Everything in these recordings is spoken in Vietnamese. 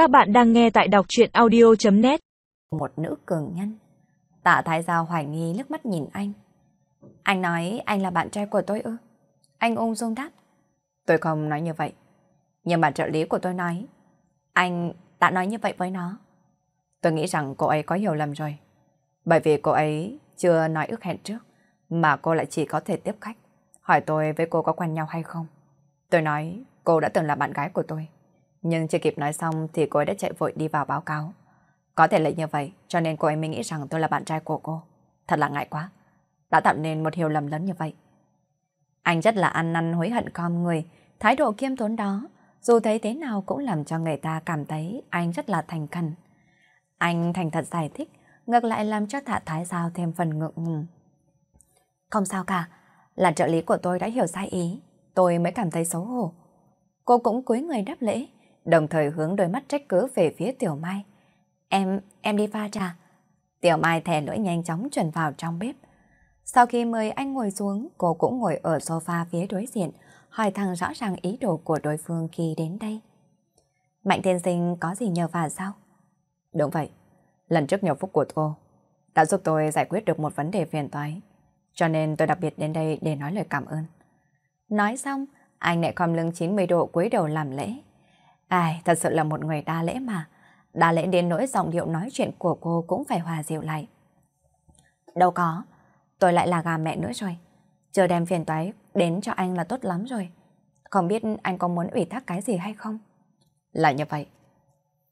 Các bạn đang nghe tại đọc chuyện audio.net Một nữ cường nhân. Tạ Thái Giao hoài nghi nước mắt nhìn anh. Anh nói, anh là bạn trai của tôi ư? Anh ung dung đáp. Tôi không nói như vậy. Nhưng mà trợ lý của tôi nói. Anh đã nói như vậy với nó. Tôi nghĩ rằng cô ấy có hiểu lầm rồi. Bởi vì cô ấy chưa nói ước hẹn trước. Mà cô lại chỉ có thể tiếp khách. Hỏi tôi với cô có quen nhau hay không. Tôi nói, cô đã từng là bạn gái của tôi. Nhưng chưa kịp nói xong thì cô ấy đã chạy vội đi vào báo cáo. Có thể là như vậy, cho nên cô ấy mới nghĩ rằng tôi là bạn trai của cô. Thật là ngại quá. Đã tạo nên một hiểu lầm lớn như vậy. Anh rất là ăn năn hối hận con người, thái độ kiêm tốn đó, dù thấy thế nào cũng làm cho người ta cảm thấy anh rất là thành khẩn. Anh thành thật giải thích, ngược lại làm cho Tạ Thái Giao thêm phần ngượng ngùng. Không sao cả, là trợ lý của tôi đã hiểu sai ý, tôi mới cảm thấy xấu hổ. Cô cũng cúi người đáp lễ, đồng thời hướng đôi mắt trách cứ về phía Tiểu Mai. Em, em đi pha trà. Tiểu Mai thè lưỡi nhanh chóng chuẩn vào trong bếp. Sau khi mời anh ngồi xuống, cô cũng ngồi ở sofa phía đối diện, hỏi thằng rõ ràng ý đồ của đối phương khi đến đây. Mạnh tiên sinh có gì nhờ vả sao? Đúng vậy, lần trước nhờ phúc của cô đã giúp tôi giải quyết được một vấn đề phiền toái, cho nên tôi đặc biệt đến đây để nói lời cảm ơn. Nói xong, anh lại khom lưng 90 độ cúi đầu làm lễ. Ai, thật sự là một người đa lễ mà. Đa lễ đến nỗi giọng điệu nói chuyện của cô cũng phải hòa dịu lại. Đâu có, tôi lại là gà mẹ nữa rồi. Chờ đem phiền toái đến cho anh là tốt lắm rồi. Không biết anh có muốn ủy thác cái gì hay không? Là như vậy.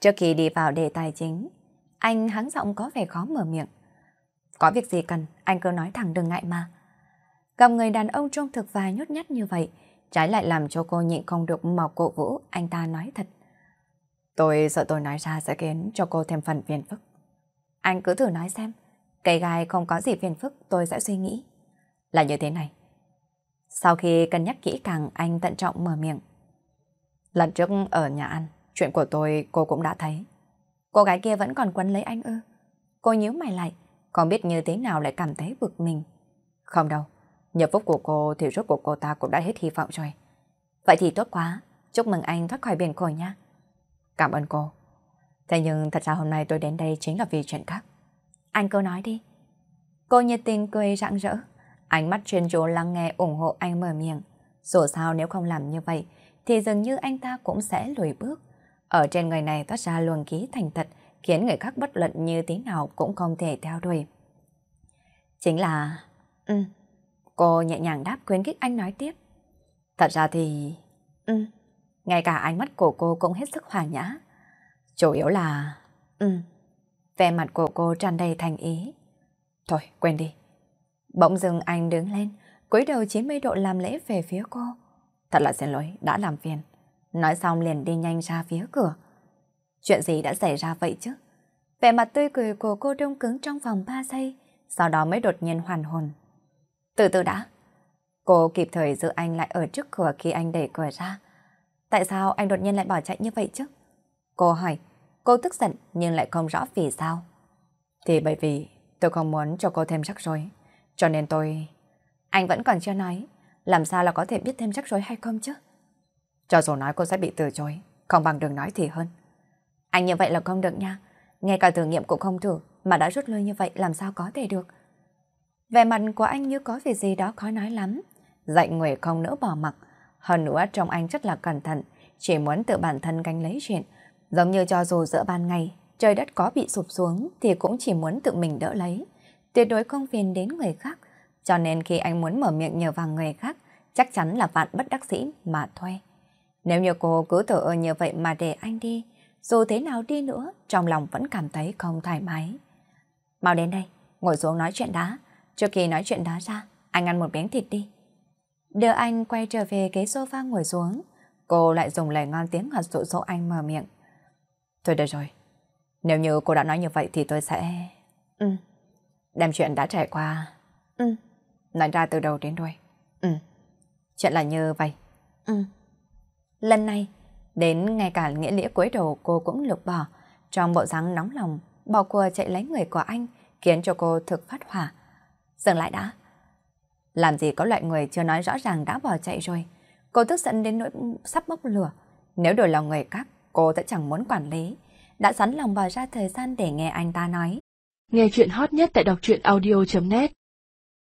Trước khi đi vào đề tài chính, anh hắng giọng có vẻ khó mở miệng. Có việc gì cần, anh cứ nói thẳng đừng ngại mà. Gặp người đàn ông trung thực và nhút nhát như vậy, trái lại làm cho cô nhịn không được mọc cổ vũ, anh ta nói thật. Tôi sợ tôi nói ra sẽ khiến cho cô thêm phần phiền phức. Anh cứ thử nói xem, cây gai không có gì phiền phức tôi sẽ suy nghĩ. Là như thế này. Sau khi cân nhắc kỹ càng anh tận trọng mở miệng. Lần trước ở nhà ăn, chuyện của tôi cô cũng đã thấy. Cô gái kia vẫn còn quấn lấy anh ư. Cô nhíu mày lại, không biết như thế nào lại cảm thấy bực mình. Không đâu, nhập phúc của cô thì rốt cuộc cô ta cũng đã hết hy vọng rồi. Vậy thì tốt quá, chúc mừng anh thoát khỏi biển khổ nha. Cảm ơn cô. Thế nhưng thật ra hôm nay tôi đến đây chính là vì chuyện khác. Anh cứ nói đi. Cô nhiệt tình cười rạng rỡ. Ánh mắt chuyên chú lắng nghe ủng hộ anh mở miệng. Dù sao nếu không làm như vậy thì dường như anh ta cũng sẽ lùi bước. Ở trên người này toát ra luồng khí thành thật khiến người khác bất luận như thế nào cũng không thể theo đuổi. Chính là... Ừ, Cô nhẹ nhàng đáp khuyến khích anh nói tiếp. Thật ra thì... Ừ, ngay cả ánh mắt của cô cũng hết sức hòa nhã. Chủ yếu là... Ừ, vẻ mặt của cô tràn đầy thành ý. Thôi, quên đi. Bỗng dưng anh đứng lên, cúi đầu 90 độ làm lễ về phía cô. Thật là xin lỗi, đã làm phiền. Nói xong liền đi nhanh ra phía cửa. Chuyện gì đã xảy ra vậy chứ? Vẻ mặt tươi cười của cô đông cứng trong vòng 3 giây, sau đó mới đột nhiên hoàn hồn. Từ từ đã. Cô kịp thời giữ anh lại ở trước cửa khi anh đẩy cửa ra. Tại sao anh đột nhiên lại bỏ chạy như vậy chứ? Cô hỏi, cô tức giận nhưng lại không rõ vì sao. Thì bởi vì tôi không muốn cho cô thêm rắc rối. Cho nên tôi... Anh vẫn còn chưa nói, làm sao là có thể biết thêm rắc rối hay không chứ? Cho dù nói cô sẽ bị từ chối, không bằng đừng nói thì hơn. Anh như vậy là không được nha. Ngay cả thử nghiệm cũng không thử, mà đã rút lui như vậy làm sao có thể được. Vẻ mặt của anh như có việc gì đó khó nói lắm. Dạy người không nỡ bỏ mặc. Hơn nữa trong anh rất là cẩn thận, chỉ muốn tự bản thân gánh lấy chuyện. Giống như cho dù giữa ban ngày, trời đất có bị sụp xuống thì cũng chỉ muốn tự mình đỡ lấy. Tuyệt đối không phiền đến người khác. Cho nên khi anh muốn mở miệng nhờ vào người khác, chắc chắn là vạn bất đắc sĩ mà thuê. Nếu như cô cứ thở ơ như vậy mà để anh đi, dù thế nào đi nữa, trong lòng vẫn cảm thấy không thoải mái. Mau đến đây, ngồi xuống nói chuyện đã. Trước khi nói chuyện đó ra, anh ăn một miếng thịt đi. Đưa anh quay trở về ghế sofa ngồi xuống. Cô lại dùng lời ngon tiếng ngọt dụ dỗ anh mở miệng. Thôi được rồi. Nếu như cô đã nói như vậy thì tôi sẽ... Ừ. Đem chuyện đã trải qua... Ừ. Nói ra từ đầu đến đuôi. Ừ. Chuyện là như vậy. Ừ. Lần này, đến ngay cả nghĩa lĩa cuối đầu cô cũng lục bỏ. Trong bộ dáng nóng lòng, bỏ cua chạy lấy người của anh, khiến cho cô thực phát hỏa. Dừng lại đã. Làm gì có loại người chưa nói rõ ràng đã bỏ chạy rồi. Cô tức giận đến nỗi sắp bốc lửa. Nếu đổi lòng người khác, cô sẽ chẳng muốn quản lý, đã sẵn lòng bỏ ra thời gian để nghe anh ta nói. Nghe chuyện hot nhất tại đọc truyện audio.net